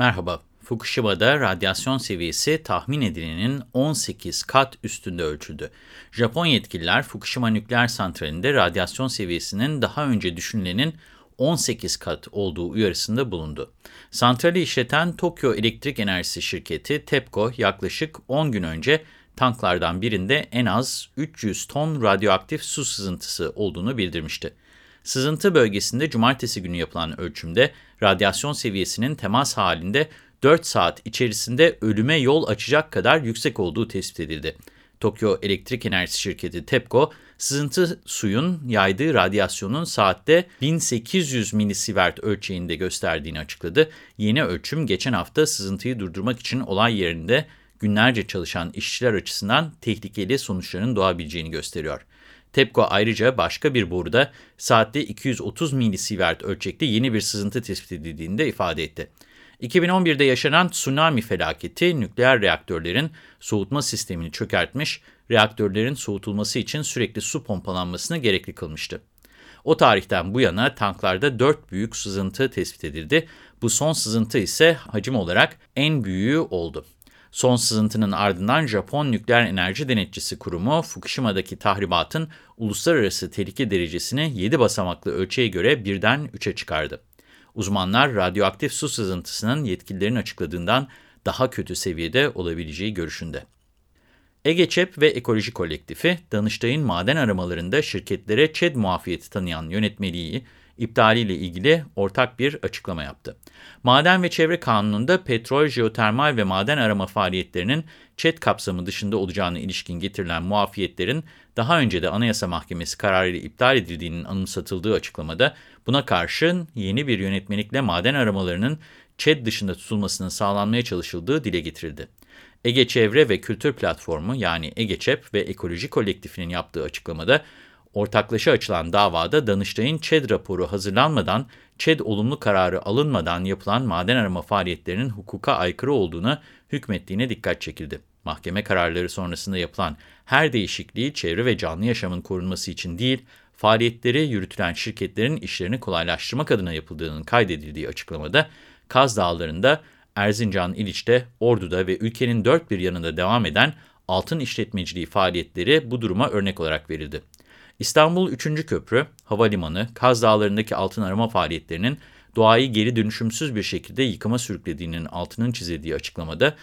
Merhaba. Fukushima'da radyasyon seviyesi tahmin edilenin 18 kat üstünde ölçüldü. Japon yetkililer Fukushima nükleer santralinde radyasyon seviyesinin daha önce düşünülenin 18 kat olduğu uyarısında bulundu. Santrali işleten Tokyo Elektrik Enerjisi Şirketi TEPCO yaklaşık 10 gün önce tanklardan birinde en az 300 ton radyoaktif su sızıntısı olduğunu bildirmişti. Sızıntı bölgesinde cumartesi günü yapılan ölçümde radyasyon seviyesinin temas halinde 4 saat içerisinde ölüme yol açacak kadar yüksek olduğu tespit edildi. Tokyo Elektrik Enerjisi Şirketi TEPCO, sızıntı suyun yaydığı radyasyonun saatte 1800 milisievert ölçeğinde gösterdiğini açıkladı. Yeni ölçüm geçen hafta sızıntıyı durdurmak için olay yerinde günlerce çalışan işçiler açısından tehlikeli sonuçların doğabileceğini gösteriyor. TEPCO ayrıca başka bir boruda saatte 230 milisievert ölçekte yeni bir sızıntı tespit edildiğini de ifade etti. 2011'de yaşanan tsunami felaketi nükleer reaktörlerin soğutma sistemini çökertmiş, reaktörlerin soğutulması için sürekli su pompalanmasını gerekli kılmıştı. O tarihten bu yana tanklarda 4 büyük sızıntı tespit edildi. Bu son sızıntı ise hacim olarak en büyüğü oldu. Son sızıntının ardından Japon Nükleer Enerji Denetçisi Kurumu Fukushima'daki tahribatın uluslararası tehlike derecesini 7 basamaklı ölçeğe göre birden 3'e çıkardı. Uzmanlar radyoaktif su sızıntısının yetkililerin açıkladığından daha kötü seviyede olabileceği görüşünde. Ege ÇEP ve Ekoloji Kolektifi, Danıştay'ın maden aramalarında şirketlere ÇED muafiyeti tanıyan yönetmeliği iptaliyle ilgili ortak bir açıklama yaptı. Maden ve Çevre Kanunu'nda petrol, jeotermal ve maden arama faaliyetlerinin ÇED kapsamı dışında olacağına ilişkin getirilen muafiyetlerin daha önce de Anayasa Mahkemesi kararıyla iptal edildiğinin anımsatıldığı açıklamada buna karşın yeni bir yönetmelikle maden aramalarının ÇED dışında tutulmasının sağlanmaya çalışıldığı dile getirildi. Ege Çevre ve Kültür Platformu yani EGEÇEP ve Ekoloji Kolektifinin yaptığı açıklamada ortaklaşa açılan davada Danıştay'ın ÇED raporu hazırlanmadan, ÇED olumlu kararı alınmadan yapılan maden arama faaliyetlerinin hukuka aykırı olduğunu hükmettiğine dikkat çekildi. Mahkeme kararları sonrasında yapılan her değişikliği çevre ve canlı yaşamın korunması için değil, faaliyetleri yürütülen şirketlerin işlerini kolaylaştırmak adına yapıldığının kaydedildiği açıklamada, Kaz Dağları'nda, Erzincan İliç'te, Ordu'da ve ülkenin dört bir yanında devam eden altın işletmeciliği faaliyetleri bu duruma örnek olarak verildi. İstanbul 3. Köprü, Havalimanı, Kaz Dağları'ndaki altın arama faaliyetlerinin doğayı geri dönüşümsüz bir şekilde yıkıma sürüklediğinin altının çizildiği açıklamada,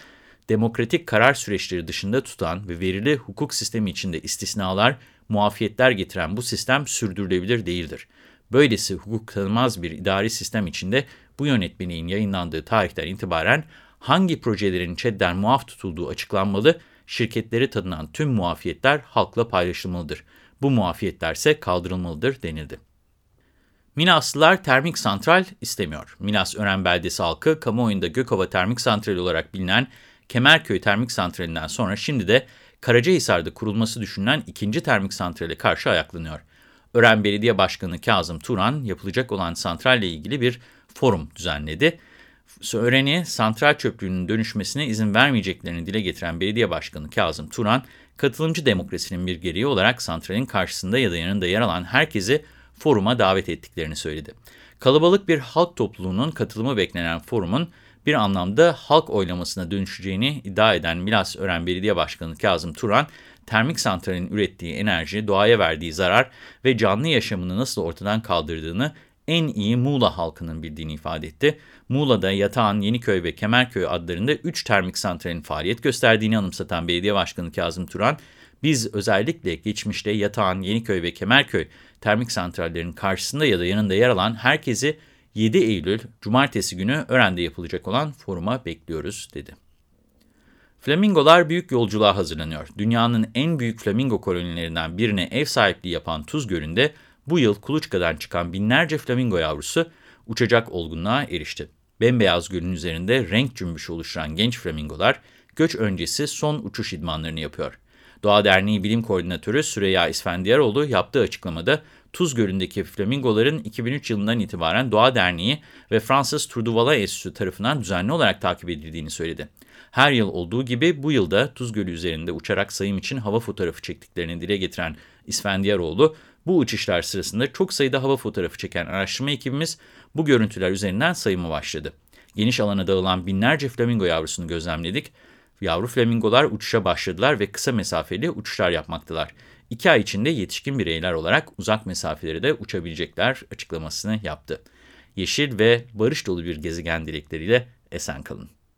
demokratik karar süreçleri dışında tutan ve verili hukuk sistemi içinde istisnalar, muafiyetler getiren bu sistem sürdürülebilir değildir. Böylesi hukuk tanımaz bir idari sistem içinde bu yönetmeliğin yayınlandığı tarihten itibaren hangi projelerin ÇED'den muaf tutulduğu açıklanmalı, şirketleri tanınan tüm muafiyetler halkla paylaşılmalıdır. Bu muafiyetler ise kaldırılmalıdır denildi. Minaslılar termik santral istemiyor. Minas Ören Beldesi halkı kamuoyunda Gökova Termik Santrali olarak bilinen Kemerköy Termik Santrali'nden sonra şimdi de Karacahisar'da kurulması düşünülen ikinci termik santrale karşı ayaklanıyor. Ören Belediye Başkanı Kazım Turan yapılacak olan santralle ilgili bir forum düzenledi. Ören'i santral çöplüğünün dönüşmesine izin vermeyeceklerini dile getiren Belediye Başkanı Kazım Turan, katılımcı demokrasinin bir gereği olarak santralin karşısında ya da yanında yer alan herkesi foruma davet ettiklerini söyledi. Kalabalık bir halk topluluğunun katılımı beklenen forumun bir anlamda halk oylamasına dönüşeceğini iddia eden Milas Ören Belediye Başkanı Kazım Turan, termik santralin ürettiği enerji, doğaya verdiği zarar ve canlı yaşamını nasıl ortadan kaldırdığını en iyi Muğla halkının bildiğini ifade etti. Muğla'da Yatağan, Yeniköy ve Kemerköy adlarında 3 termik santralin faaliyet gösterdiğini anımsatan Belediye Başkanı Kazım Turan, biz özellikle geçmişte Yatağan, Yeniköy ve Kemerköy termik santrallerin karşısında ya da yanında yer alan herkesi 7 Eylül Cumartesi günü Ören'de yapılacak olan foruma bekliyoruz dedi. Flamingolar büyük yolculuğa hazırlanıyor. Dünyanın en büyük flamingo kolonilerinden birine ev sahipliği yapan Tuz Gölü'nde bu yıl kuluçkadan çıkan binlerce flamingo yavrusu uçacak olgunluğa erişti. Bembeyaz gölün üzerinde renk cümbüşü oluşturan genç flamingolar göç öncesi son uçuş idmanlarını yapıyor. Doğa Derneği Bilim Koordinatörü Süreyya İsfendiyaroğlu yaptığı açıklamada Tuz Gölü'ndeki flamingoların 2003 yılından itibaren Doğa Derneği ve Fransız Truduvala Enstitüsü tarafından düzenli olarak takip edildiğini söyledi. Her yıl olduğu gibi bu yılda Tuz Gölü üzerinde uçarak sayım için hava fotoğrafı çektiklerini dile getiren İsfendiyaroğlu, bu uçuşlar sırasında çok sayıda hava fotoğrafı çeken araştırma ekibimiz bu görüntüler üzerinden sayımı başladı. Geniş alana dağılan binlerce flamingo yavrusunu gözlemledik. Yavru flamingolar uçuşa başladılar ve kısa mesafeli uçuşlar yapmaktalar. İki ay içinde yetişkin bireyler olarak uzak mesafeleri de uçabilecekler açıklamasını yaptı. Yeşil ve barış dolu bir gezegen dilekleriyle esen kalın.